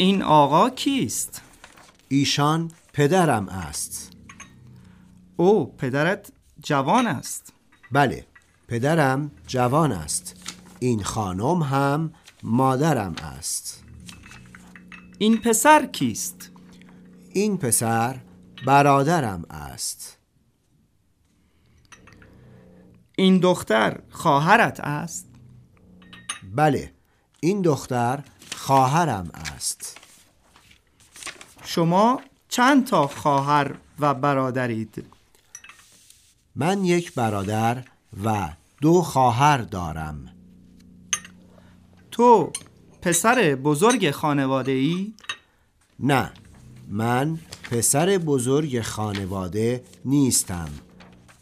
این آقا کیست؟ ایشان پدرم است او پدرت جوان است بله پدرم جوان است این خانم هم مادرم است این پسر کیست؟ این پسر برادرم است این دختر خواهرت است؟ بله این دختر خواهرم است شما چند تا خواهر و برادرید؟ من یک برادر و دو خواهر دارم تو پسر بزرگ خانواده ای؟ نه من پسر بزرگ خانواده نیستم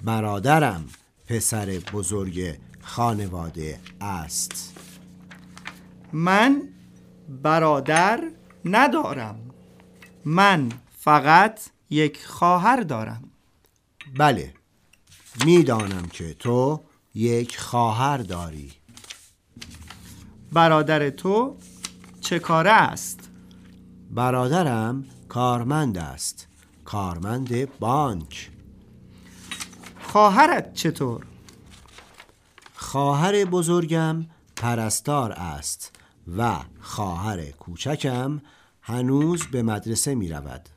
برادرم پسر بزرگ خانواده است من برادر ندارم. من فقط یک خواهر دارم. بله. می‌دانم که تو یک خواهر داری. برادر تو چه کاره است؟ برادرم کارمند است. کارمند بانک. خواهرت چطور؟ خواهر بزرگم پرستار است. و خواهر کوچکم هنوز به مدرسه می رود